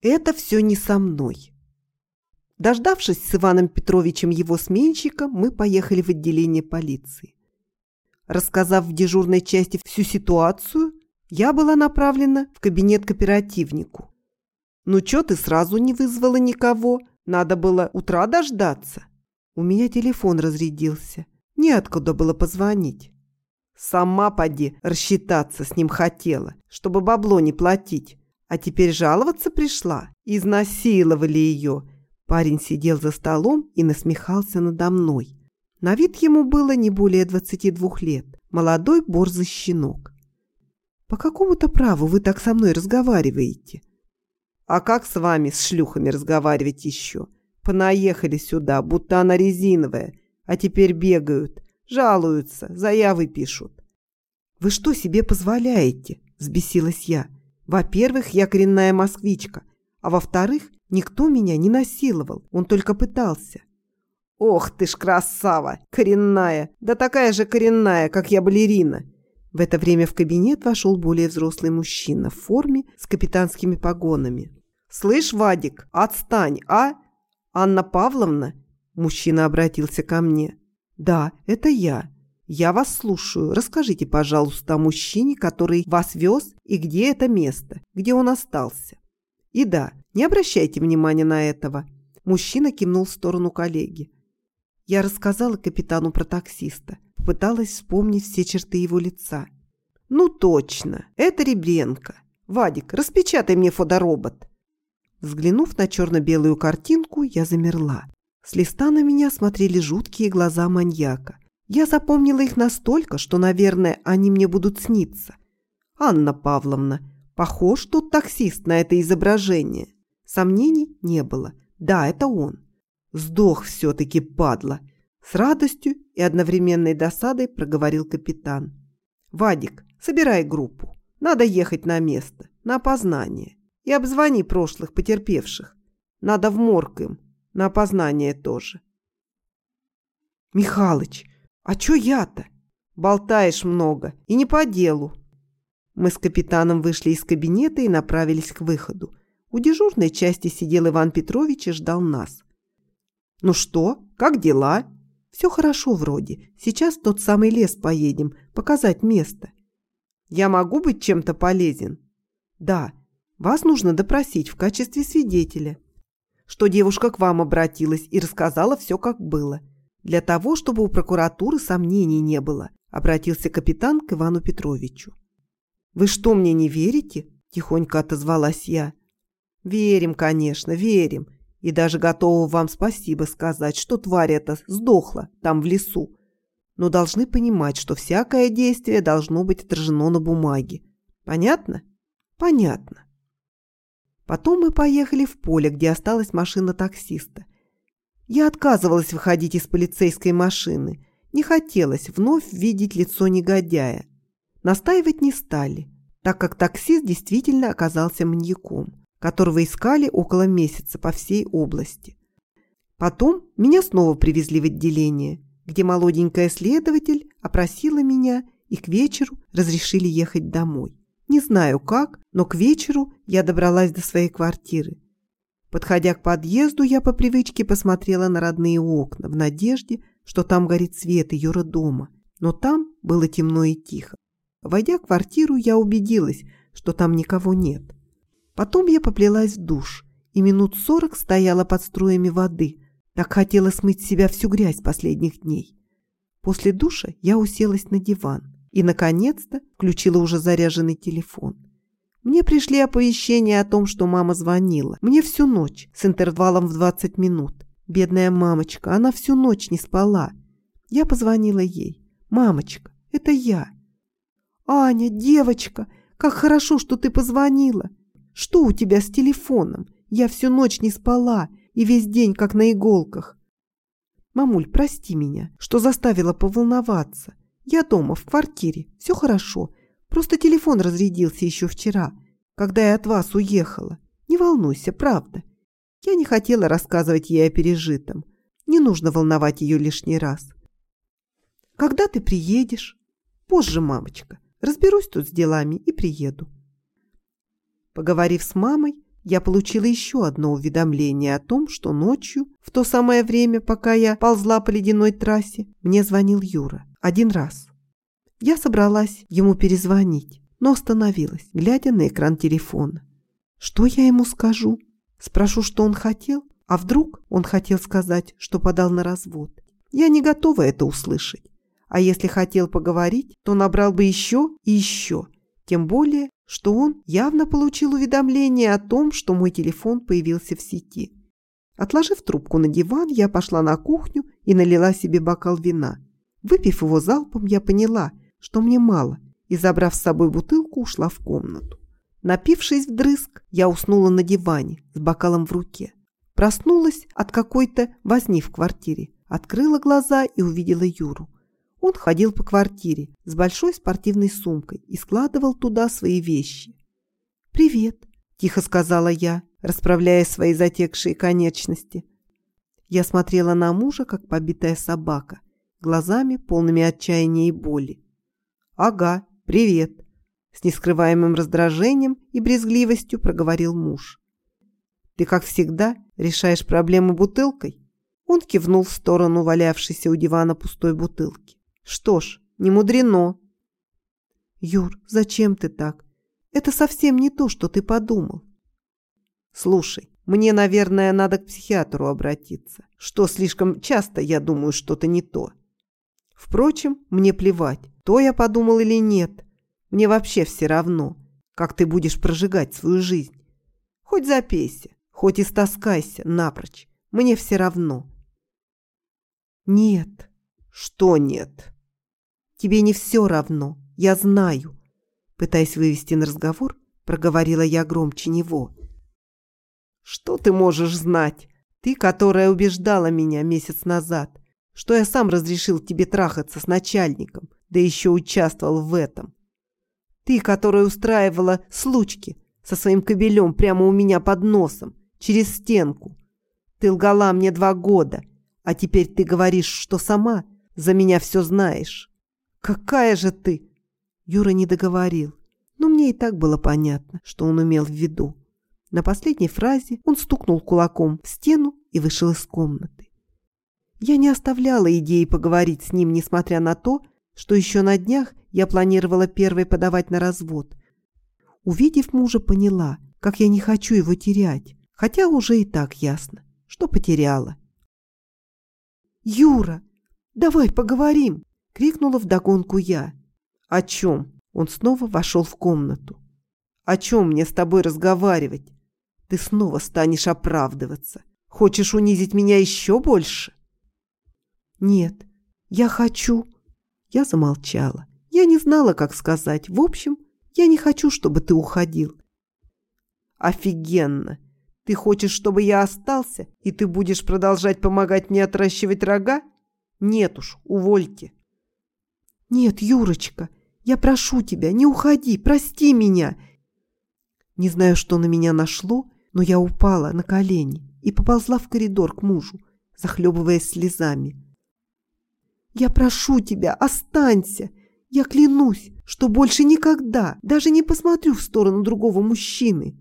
Это все не со мной. Дождавшись с Иваном Петровичем его сменщика, мы поехали в отделение полиции. Рассказав в дежурной части всю ситуацию, я была направлена в кабинет к оперативнику. «Ну чё ты сразу не вызвала никого? Надо было утра дождаться». У меня телефон разрядился. Неоткуда было позвонить. Сама поди рассчитаться с ним хотела, чтобы бабло не платить. А теперь жаловаться пришла. Изнасиловали ее. Парень сидел за столом и насмехался надо мной. На вид ему было не более 22 лет. Молодой борзый щенок. «По какому-то праву вы так со мной разговариваете?» «А как с вами, с шлюхами, разговаривать еще? Понаехали сюда, будто она резиновая, а теперь бегают, жалуются, заявы пишут». «Вы что себе позволяете?» – взбесилась я. Во-первых, я коренная москвичка, а во-вторых, никто меня не насиловал, он только пытался. Ох ты ж красава, коренная, да такая же коренная, как я балерина. В это время в кабинет вошел более взрослый мужчина в форме с капитанскими погонами. «Слышь, Вадик, отстань, а? Анна Павловна?» Мужчина обратился ко мне. «Да, это я. «Я вас слушаю. Расскажите, пожалуйста, о мужчине, который вас вез, и где это место, где он остался». «И да, не обращайте внимания на этого». Мужчина кивнул в сторону коллеги. Я рассказала капитану про таксиста, пыталась вспомнить все черты его лица. «Ну точно, это Ребренко. Вадик, распечатай мне фоторобот». Взглянув на черно-белую картинку, я замерла. С листа на меня смотрели жуткие глаза маньяка – я запомнила их настолько, что, наверное, они мне будут сниться. Анна Павловна, похож тот таксист на это изображение. Сомнений не было. Да, это он. Сдох все-таки, падла. С радостью и одновременной досадой проговорил капитан. «Вадик, собирай группу. Надо ехать на место, на опознание. И обзвони прошлых потерпевших. Надо в морг им, на опознание тоже». «Михалыч, «А чё я-то?» «Болтаешь много. И не по делу». Мы с капитаном вышли из кабинета и направились к выходу. У дежурной части сидел Иван Петрович и ждал нас. «Ну что, как дела?» «Все хорошо вроде. Сейчас в тот самый лес поедем, показать место». «Я могу быть чем-то полезен?» «Да. Вас нужно допросить в качестве свидетеля». Что девушка к вам обратилась и рассказала все, как было. Для того, чтобы у прокуратуры сомнений не было, обратился капитан к Ивану Петровичу. «Вы что, мне не верите?» – тихонько отозвалась я. «Верим, конечно, верим. И даже готова вам спасибо сказать, что тварь эта сдохла там в лесу. Но должны понимать, что всякое действие должно быть отражено на бумаге. Понятно? Понятно. Потом мы поехали в поле, где осталась машина таксиста – я отказывалась выходить из полицейской машины. Не хотелось вновь видеть лицо негодяя. Настаивать не стали, так как таксист действительно оказался маньяком, которого искали около месяца по всей области. Потом меня снова привезли в отделение, где молоденькая следователь опросила меня и к вечеру разрешили ехать домой. Не знаю как, но к вечеру я добралась до своей квартиры. Подходя к подъезду, я по привычке посмотрела на родные окна в надежде, что там горит свет ее роддома. Но там было темно и тихо. Войдя в квартиру, я убедилась, что там никого нет. Потом я поплелась в душ и минут сорок стояла под струями воды. Так хотела смыть с себя всю грязь последних дней. После душа я уселась на диван и, наконец-то, включила уже заряженный телефон. Мне пришли оповещения о том, что мама звонила. Мне всю ночь, с интервалом в 20 минут. Бедная мамочка, она всю ночь не спала. Я позвонила ей. «Мамочка, это я». «Аня, девочка, как хорошо, что ты позвонила. Что у тебя с телефоном? Я всю ночь не спала и весь день как на иголках». «Мамуль, прости меня, что заставила поволноваться. Я дома, в квартире, все хорошо. Просто телефон разрядился еще вчера, когда я от вас уехала. Не волнуйся, правда. Я не хотела рассказывать ей о пережитом. Не нужно волновать ее лишний раз. Когда ты приедешь? Позже, мамочка. Разберусь тут с делами и приеду. Поговорив с мамой, я получила еще одно уведомление о том, что ночью, в то самое время, пока я ползла по ледяной трассе, мне звонил Юра. Один раз. Я собралась ему перезвонить, но остановилась, глядя на экран телефона. Что я ему скажу? Спрошу, что он хотел? А вдруг он хотел сказать, что подал на развод? Я не готова это услышать. А если хотел поговорить, то набрал бы еще и еще. Тем более, что он явно получил уведомление о том, что мой телефон появился в сети. Отложив трубку на диван, я пошла на кухню и налила себе бокал вина. Выпив его залпом, я поняла, что мне мало, и, забрав с собой бутылку, ушла в комнату. Напившись вдрызг, я уснула на диване с бокалом в руке. Проснулась от какой-то возни в квартире, открыла глаза и увидела Юру. Он ходил по квартире с большой спортивной сумкой и складывал туда свои вещи. «Привет», – тихо сказала я, расправляя свои затекшие конечности. Я смотрела на мужа, как побитая собака, глазами полными отчаяния и боли. «Ага, привет», – с нескрываемым раздражением и брезгливостью проговорил муж. «Ты, как всегда, решаешь проблему бутылкой?» Он кивнул в сторону валявшейся у дивана пустой бутылки. Что ж, не мудрено. Юр, зачем ты так? Это совсем не то, что ты подумал. Слушай, мне, наверное, надо к психиатру обратиться. Что слишком часто я думаю что-то не то. Впрочем, мне плевать, то я подумал или нет. Мне вообще все равно, как ты будешь прожигать свою жизнь. Хоть запейся, хоть истаскайся напрочь. Мне все равно. Нет. Что нет? Тебе не все равно, я знаю. Пытаясь вывести на разговор, проговорила я громче него. Что ты можешь знать? Ты, которая убеждала меня месяц назад, что я сам разрешил тебе трахаться с начальником, да еще участвовал в этом. Ты, которая устраивала случки со своим кобелем прямо у меня под носом, через стенку. Ты лгала мне два года, а теперь ты говоришь, что сама за меня все знаешь. «Какая же ты!» Юра не договорил, но мне и так было понятно, что он имел в виду. На последней фразе он стукнул кулаком в стену и вышел из комнаты. Я не оставляла идеи поговорить с ним, несмотря на то, что еще на днях я планировала первой подавать на развод. Увидев мужа, поняла, как я не хочу его терять, хотя уже и так ясно, что потеряла. «Юра, давай поговорим!» Крикнула вдогонку я. «О чем?» Он снова вошел в комнату. «О чем мне с тобой разговаривать? Ты снова станешь оправдываться. Хочешь унизить меня еще больше?» «Нет, я хочу...» Я замолчала. Я не знала, как сказать. В общем, я не хочу, чтобы ты уходил. «Офигенно! Ты хочешь, чтобы я остался, и ты будешь продолжать помогать мне отращивать рога? Нет уж, увольте!» «Нет, Юрочка, я прошу тебя, не уходи, прости меня!» Не знаю, что на меня нашло, но я упала на колени и поползла в коридор к мужу, захлебываясь слезами. «Я прошу тебя, останься! Я клянусь, что больше никогда даже не посмотрю в сторону другого мужчины.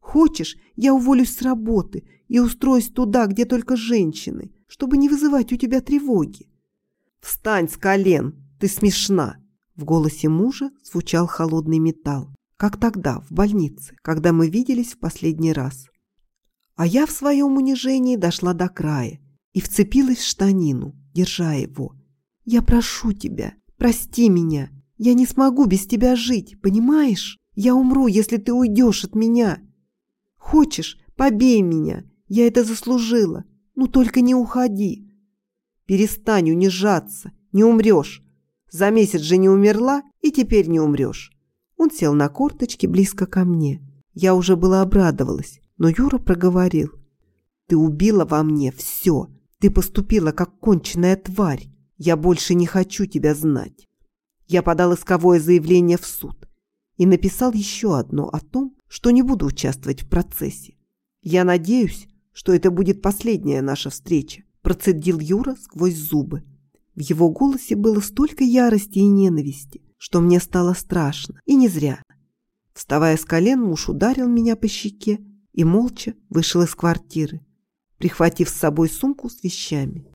Хочешь, я уволюсь с работы и устроюсь туда, где только женщины, чтобы не вызывать у тебя тревоги. Встань с колен, ты смешна!» В голосе мужа звучал холодный металл, как тогда, в больнице, когда мы виделись в последний раз. А я в своем унижении дошла до края и вцепилась в штанину, держа его. «Я прошу тебя, прости меня. Я не смогу без тебя жить, понимаешь? Я умру, если ты уйдешь от меня. Хочешь, побей меня, я это заслужила, но только не уходи. Перестань унижаться, не умрешь. За месяц же не умерла, и теперь не умрешь. Он сел на корточки близко ко мне. Я уже была обрадовалась, но Юра проговорил. Ты убила во мне все. Ты поступила как конченная тварь. Я больше не хочу тебя знать. Я подал исковое заявление в суд и написал еще одно о том, что не буду участвовать в процессе. Я надеюсь, что это будет последняя наша встреча, процедил Юра сквозь зубы. В его голосе было столько ярости и ненависти, что мне стало страшно, и не зря. Вставая с колен, муж ударил меня по щеке и молча вышел из квартиры, прихватив с собой сумку с вещами.